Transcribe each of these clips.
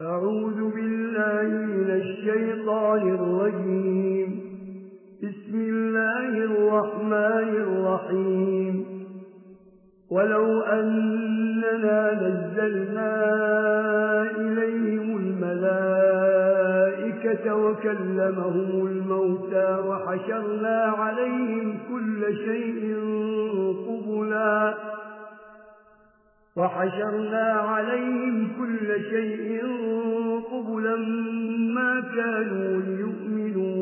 أعوذ بالله من الشيطان الرجيم. بسم الله الرحمن الرحيم. ولو أننا نزلنا إليهم الملائكة وكلمهم الموتى وحشرنا عليهم كل شيء قبلاً وحشرنا عليهم كل شيء قبلا ما كانوا ليؤمنون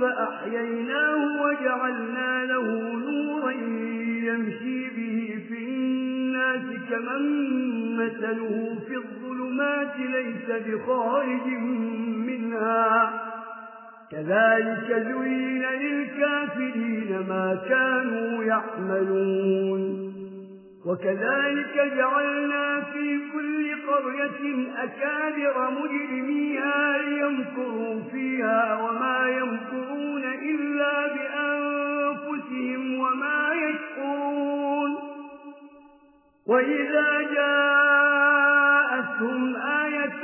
فأحييناه وجعلنا له نورا يمشي به في الناس كمن مثله في الظلمات ليس بخارج منها. كذلك زين للكافرين ما كانوا يعملون. وكذلك جعلنا في كل قرية أكابر مجرميها ليمكروا فيها وما يمكرون إلا بأنفسهم وما يشكرون وإذا جاءتهم آية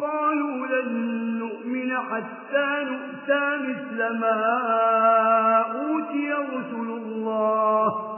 قالوا لن نؤمن حتى نؤتى مثل ما أوتي رسل الله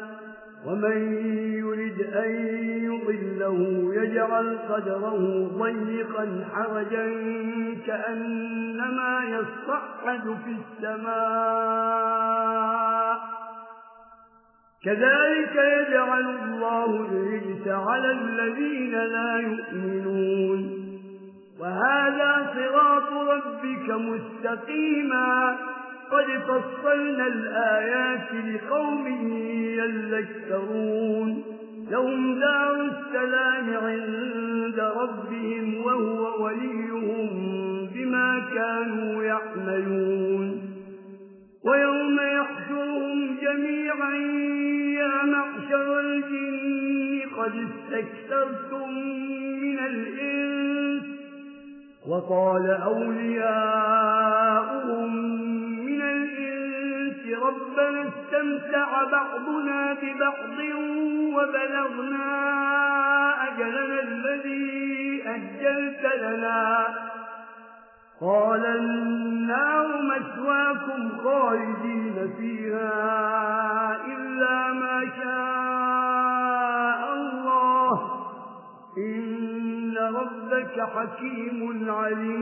ومن يرد أن يضله يجعل قدره ضيقا حرجا كأنما يصعد في السماء كذلك يجعل الله الرجس على الذين لا يؤمنون وهذا صراط ربك مستقيما قد فصلنا الآيات لقوم يلكترون لهم دار السلام عند ربهم وهو وليهم بما كانوا يعملون. ويوم يحشرهم جميعا يا معشر الجن قد استكثرتم من الإنس. وقال أولياؤهم ربنا استمتع بعضنا ببعض وبلغنا أجلنا الذي أجلت لنا. قال النار مسواكم خالدين فيها إلا ما شاء الله. إن ربك حكيم عليم.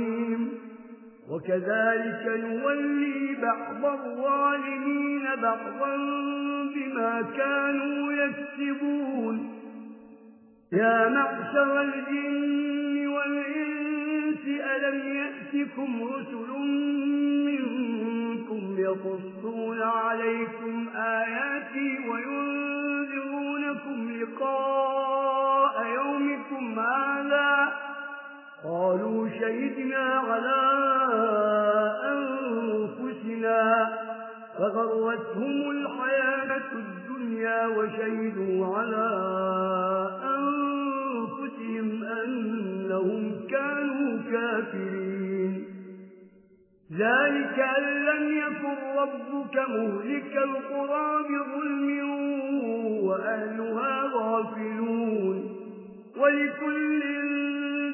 وكذلك يولي بعض الظالمين بعضا بما كانوا يكسبون. يا معشر الجن والإنس ألم يأتكم رسل منكم يقصون عليكم آياتي وينذرونكم لقاء يومكم هذا قالوا شهدنا على أنفسنا فغرتهم الحياة الدنيا وشهدوا على أنفسهم أنهم كانوا كافرين. ذلك أن لم يكن ربك مهلك القرى بظلم وأهلها غافلون. ولكل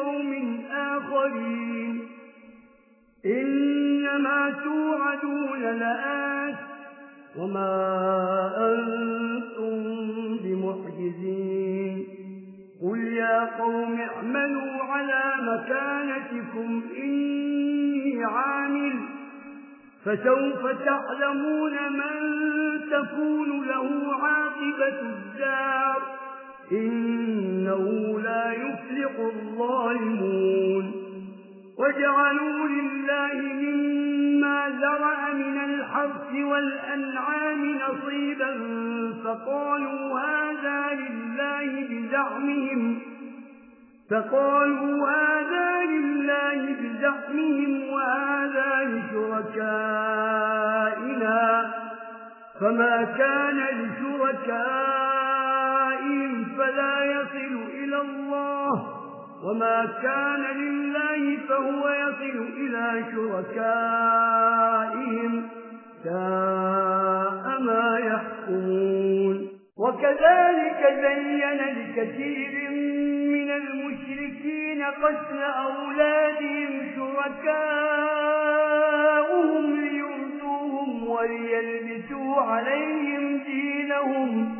لقوم آخرين. إنما توعدون لآت وما أنتم بمحجزين قل يا قوم اعملوا على مكانتكم إني عامل. فسوف تعلمون من تكون له عاقبة الدار. إنه لا يفلق الظالمون. وجعلوا لله مما زرع من الحرث والأنعام نصيبا فقالوا هذا لله بزعمهم. فقالوا هذا لله بزعمهم وهذا لشركائنا. فما كان لشركائنا فلا يصل إلى الله وما كان لله فهو يصل إلى شركائهم ساء ما يحكمون. وكذلك زين لكثير من المشركين قتل أولادهم شركاؤهم ليؤتوهم وليلبسوا عليهم دينهم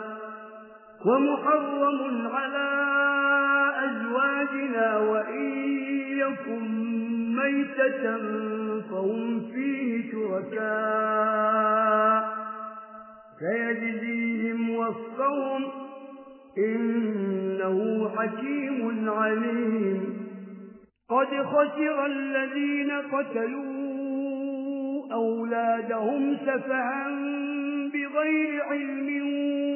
ومحرم على أزواجنا وإن يكن ميتة فهم فيه شركاء فيجزيهم وفقهم إنه حكيم عليم قد خسر الذين قتلوا أولادهم سفها بغير علم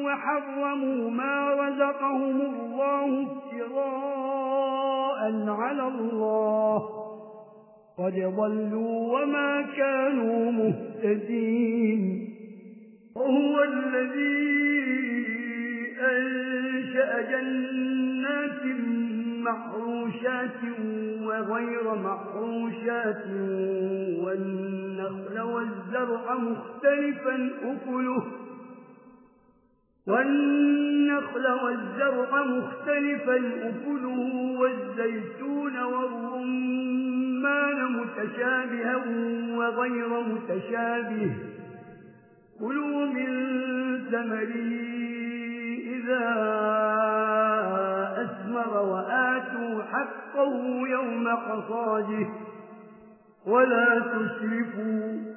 وحرموا ما رزقهم الله افتراء على الله. قد ضلوا وما كانوا مهتدين. وهو الذي أنشأ جنات محروشات وغير محروشات والنخل والزرع مختلفا أكله. والنخل والزرع مختلفا أكله والزيتون والرمان متشابها وغير متشابه. كلوا من ثمري إذا أثمر وآتوا حقه يوم قصاده. ولا تسرفوا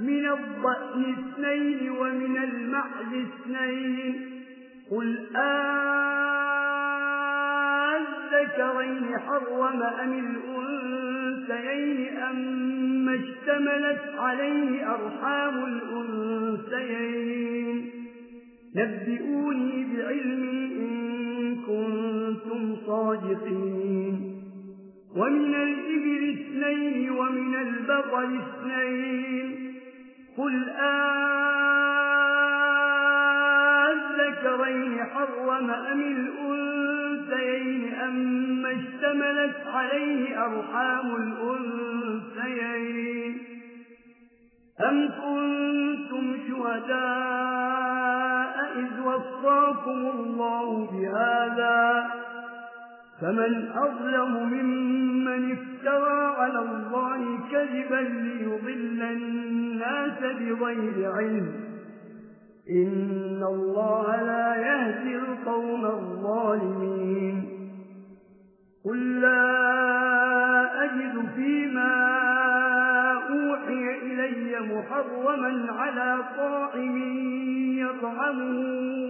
من الضأن اثنين ومن المعز اثنين. قل أذكرين حرم أم الأنسيين أم اشتملت عليه أرحام الأنسيين نبئوني بعلم إن كنتم صادقين. ومن الإبل اثنين ومن البطل اثنين. قل أذكرين حرم أم الأنسيين أم اشتملت عليه أرحام الأنسيين أم كنتم شهداء إذ وصاكم الله بهذا فمن أظلم ممن افترى على الله كذبا ليضل الناس بغير علم. إن الله لا يهدي القوم الظالمين. قل لا أجد فيما أوحي إلي محرما على طائم يطعمه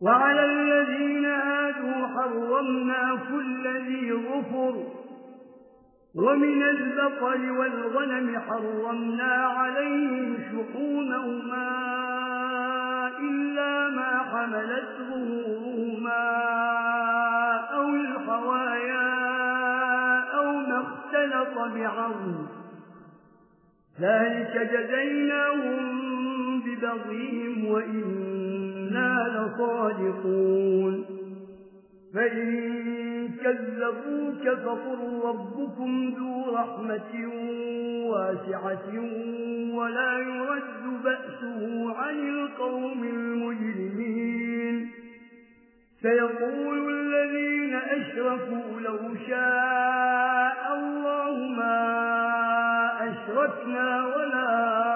وعلى الذين آتوا حرمنا كل ذي غفر ومن البقر والغنم حرمنا عليهم شحومهما إلا ما حملت ظهورهما أو الحوايا أو ما اختلط بعرض ذلك جزيناهم ببغيهم وإن إنا لصادقون فإن كذبوك فقل ربكم ذو رحمة واسعة ولا يرد بأسه عن القوم المجرمين سيقول الذين أشرفوا لو شاء الله ما أشركنا ولا أشرفنا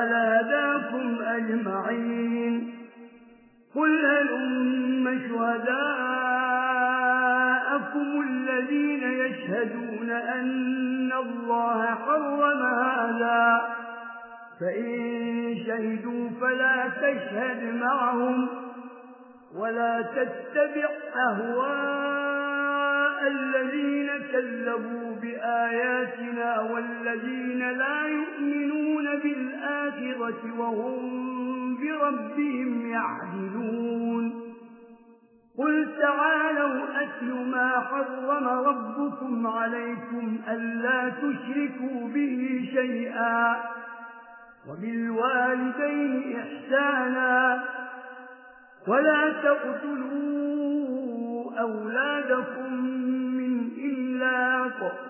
تعالى داكم أجمعين. قل هل أم شهداءكم الذين يشهدون أن الله حرم هذا؟ فإن شهدوا فلا تشهد معهم ولا تتبع أهواء الذين كذبوا. بآياتنا والذين لا يؤمنون بالآخرة وهم بربهم يعدلون. قل تعالوا أتل ما حرم ربكم عليكم ألا تشركوا به شيئا وبالوالدين إحسانا ولا تقتلوا أولادكم من إلاق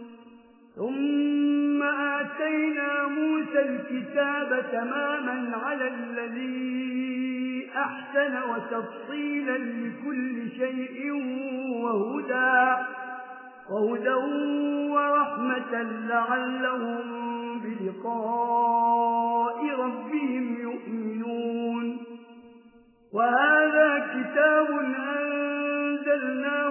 ثم آتينا موسى الكتاب تماما على الذي أحسن وتفصيلا لكل شيء وهدى وهدى ورحمة لعلهم بلقاء ربهم يؤمنون وهذا كتاب أنزلناه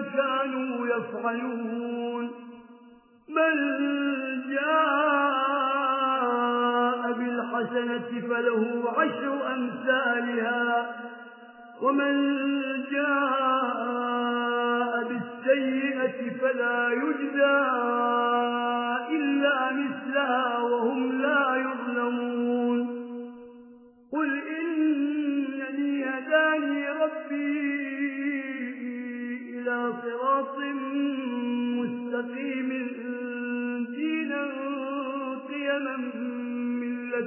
كانوا يفعلون. من جاء بالحسنة فله عشر أمثالها ومن جاء بالسيئة فلا يجزى.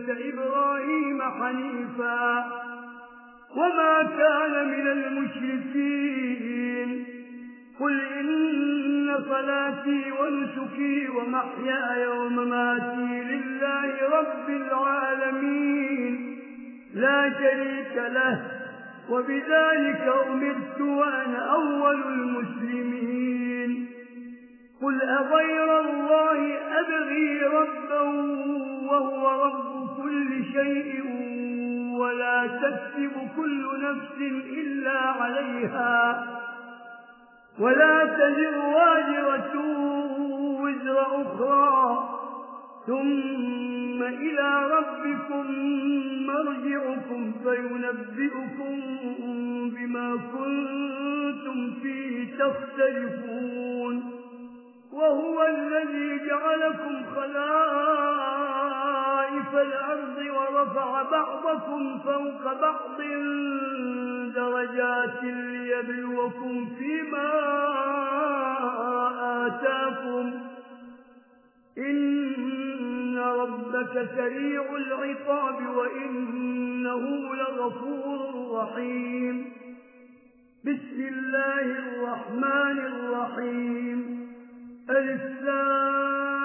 ملة إبراهيم حنيفا وما كان من المشركين قل إن صلاتي ونسكي ومحيا يوم ماتي لله رب العالمين لا شريك له وبذلك أمرت وأنا أول المسلمين قل أغير الله أبغي ربا وهو رب كل شيء ولا تكسب كل نفس إلا عليها ولا تزر واجرة وزر أخرى ثم إلى ربكم مرجعكم فينبئكم بما كنتم فيه تختلفون وهو الذي جعلكم خلائق الأرض ورفع بعضكم فوق بعض درجات ليبلوكم فيما آتاكم. إن ربك سريع العقاب وإنه لغفور رحيم. بسم الله الرحمن الرحيم. الإسلام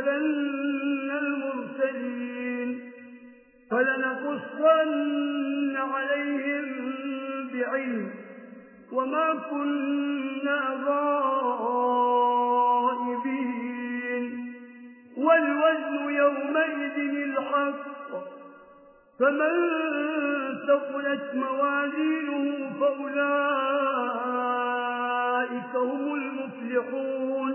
كذبن المرسلين فلنقصن عليهم بعلم وما كنا غائبين والوزن يومئذ الحق فمن تقلت موازينه فأولئك هم المفلحون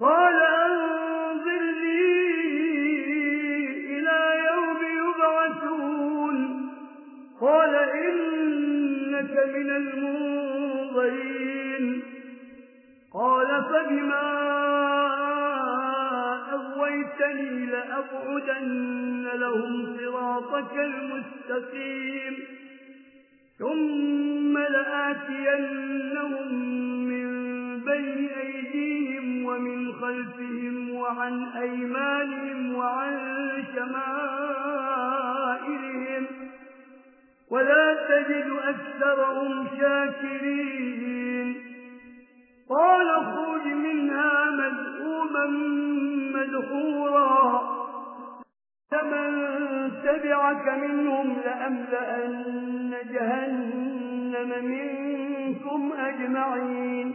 قال أنظرني إلى يوم يبعثون. قال إنك من المنظرين. قال فبما أغويتني لأبعدن لهم صراطك المستقيم. ثم لآتينهم من بين أيديهم ومن خلفهم وعن أيمانهم وعن شمائلهم ولا تجد أكثرهم شاكرين قال خرج منها مذعوما مذحورا فمن تبعك منهم لأملأن جهنم منكم أجمعين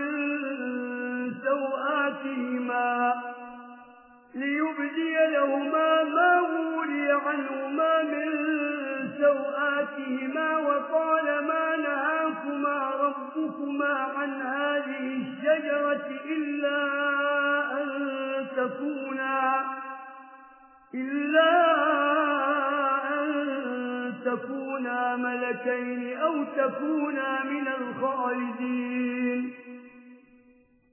رحيما ليبدي لهما ما ولي عنهما من سوآتهما وقال ما نهاكما ربكما عن هذه الشجرة إلا أن تكونا إلا أن تكونا ملكين أو تكونا من الخالدين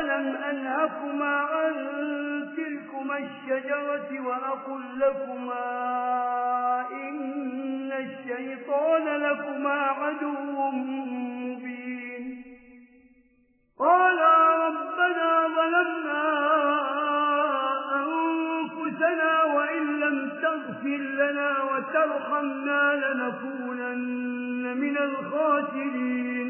ألم أنهكما عن تلكما الشجرة وأقول لكما إن الشيطان لكما عدو مبين قالا ربنا ظلمنا أنفسنا وإن لم تغفر لنا وترحمنا لنكونن من الخاسرين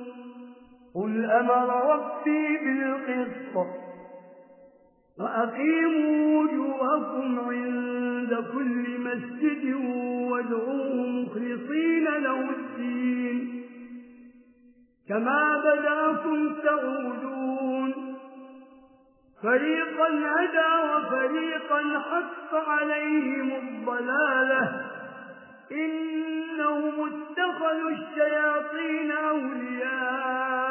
قل أمر ربي بالقصة وأقيموا وجوهكم عند كل مسجد وادعوه مخلصين له الدين كما بدأكم تعودون فريقا هدى وفريقا حق عليهم الضلالة إنهم اتخذوا الشياطين أولياء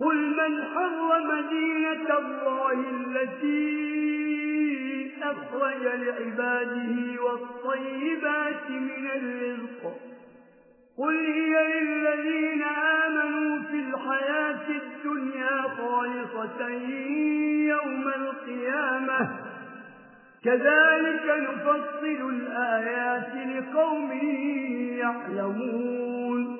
قل من حرم دينة الله التي أخرج لعباده والطيبات من الرزق. قل هي للذين آمنوا في الحياة الدنيا خالصة يوم القيامة. كذلك نفصل الآيات لقوم يعلمون.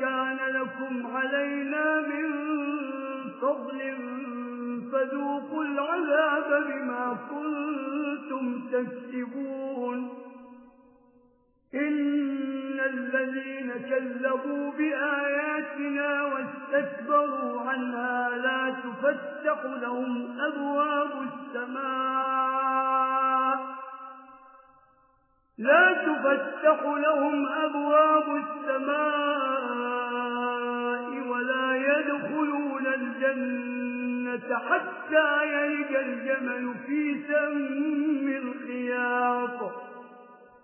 كان لكم علينا من فضل فذوقوا العذاب بما كنتم تكسبون. إن الذين كذبوا بآياتنا واستكبروا عنها لا تفتح لهم أبواب السماء. لا تفتح لهم أبواب السماء. الجنة حتى يلج الجمل في سم الخياط.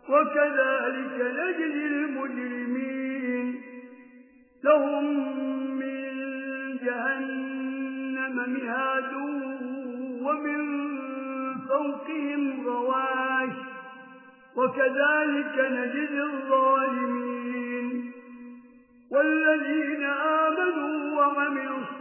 وكذلك لجل المجرمين. لهم من جهنم مهاد ومن فوقهم غواش. وكذلك نجد الظالمين. والذين آمنوا وعملوا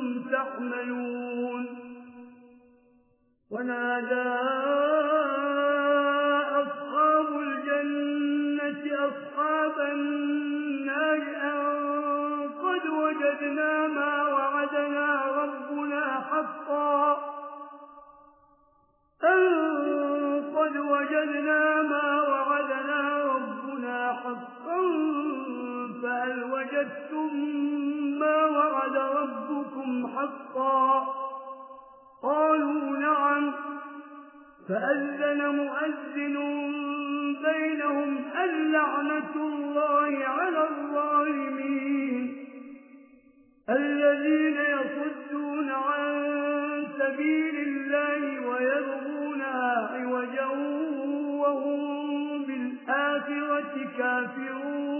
كنتم تعملون ونادى أصحاب الجنة أصحاب النار أن قد وجدنا ما وعدنا ربنا حقا. أن قد وجدنا ما وعدنا ربنا حقا. فهل وجدتم ما وعد ربنا ربكم حقا قالوا نعم فأذن مؤذن بينهم اللعنة الله على الظالمين الذين يصدون عن سبيل الله ويرغونها عوجا وهم بالآخرة كافرون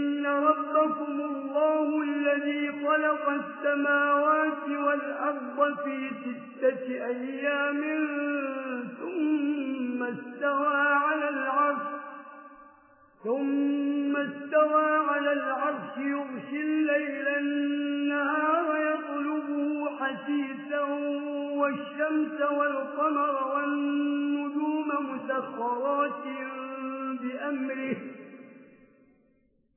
ربكم الله الذي خلق السماوات والأرض في ستة أيام ثم استوى على العرش ثم استوى على العرش يغشي الليل النهار يطلبه حسيسا والشمس والقمر والنجوم مسخرات بأمره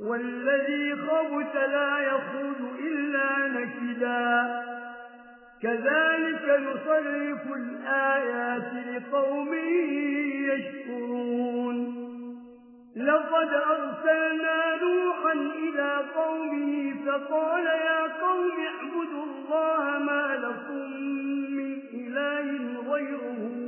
والذي خبت لا يخرج إلا نكدا. كذلك نصرف الآيات لقوم يشكرون. لقد أرسلنا نوحا إلى قومه فقال يا قوم اعبدوا الله ما لكم من إله غيره.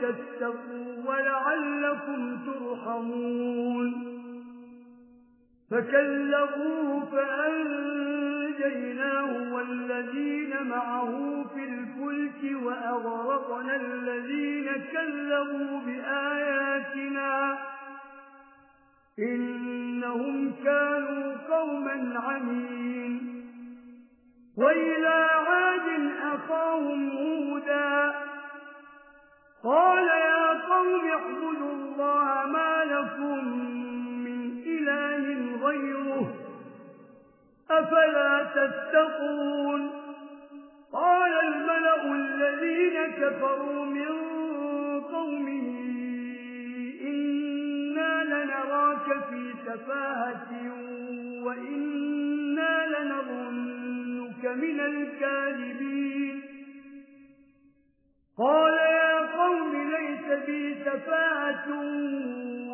تتقوا ولعلكم ترحمون. فكلبوه فأنجيناه والذين معه في الفلك وأغرقنا الذين كلبوا بآياتنا. إنهم كانوا قوما عمين. وإلى عاد أخاهم هودا. قال يا قوم اعبدوا الله ما لكم من إله غيره أفلا تتقون قال الملأ الذين كفروا من قومه إنا لنراك في سفاهة وإنا لنظنك من الكاذبين قال اليوم ليس بي سفاة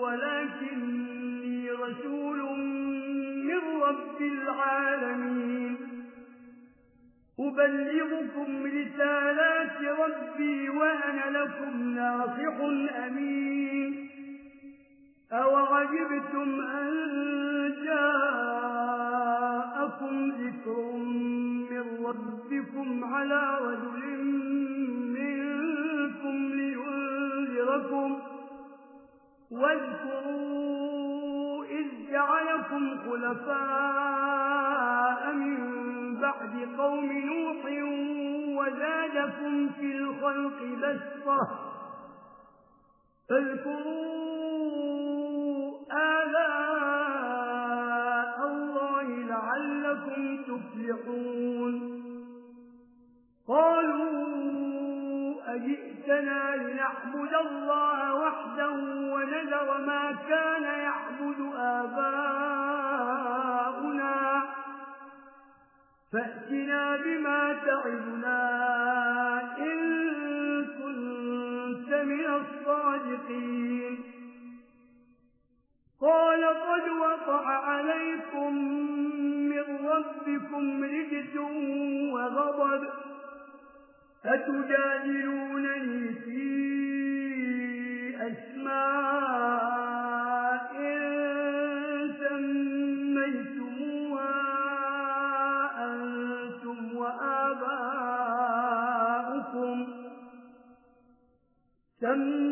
ولكني رسول من رب العالمين. أبلغكم رسالات ربي وأنا لكم ناصح أمين. أوعجبتم أن جاءكم ذكر من ربكم على رجل يَعِظُكُمْ وَاذْكُرُوا إِذْ جَعَلَكُمْ خُلَفَاءَ مِنْ بَعْدِ قَوْمِ نُوحٍ وَزَادَكُمْ فِي الْخَلْقِ بَسْطَةً. فاذكروا آلاء الله لعلكم تفلحون. قالوا أجئ ربنا لنعبد الله وحده ونذر ما كان يعبد آباؤنا. فأتنا بما تعبنا إن كنت من الصادقين. قال قد وقع عليكم من ربكم رجس وغضب. أتجادلونني في أسماء سميتموها أنتم وآباؤكم. سميتموها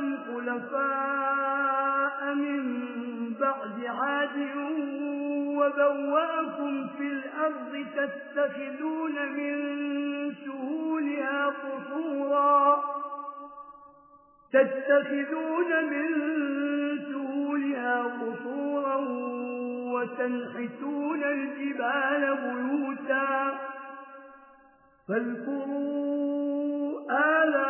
لكم خلفاء من بعد عاد وبواكم في الأرض تتخذون من سهولها قصورا. تتخذون من سهولها قصورا وتنحتون الجبال بيوتا. فاذكروا آلام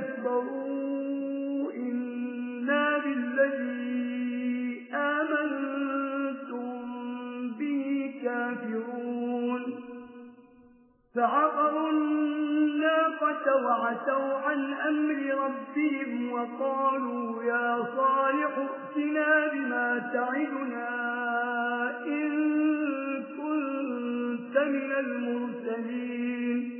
اسْتَكْبَرُوا إِنَّا بِالَّذِي آمَنْتُمْ بِهِ كَافِرُونَ فَعَقَرُوا النَّاقَةَ وَعَتَوْا عَنْ أَمْرِ رَبِّهِمْ وَقَالُوا يَا صَالِحُ ائْتِنَا بِمَا تَعِدُنَا إِن كُنتَ مِنَ الْمُرْسَلِينَ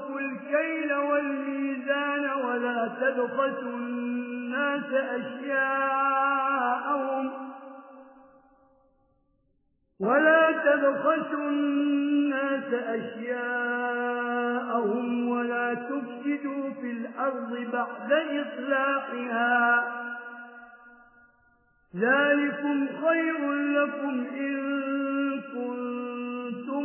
أَوْفُوا الْكَيْلَ وَالْمِيزَانَ وَلَا تَبْخَسُوا النَّاسَ أَشْيَاءَهُمْ ولا تبخسوا الناس أشياءهم ولا تفسدوا في الأرض بعد إطلاقها ذلكم خير لكم إن كنتم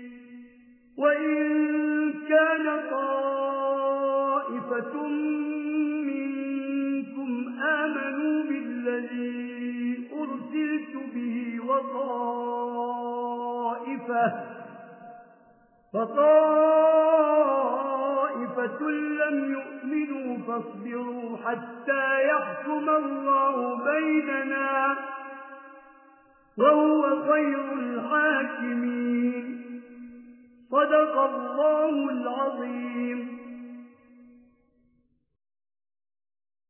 وإن كان طائفة منكم آمنوا بالذي أرسلت به وطائفة فطائفة لم يؤمنوا فاصبروا حتى يحكم الله بيننا وهو خير الحاكمين صدق الله العظيم.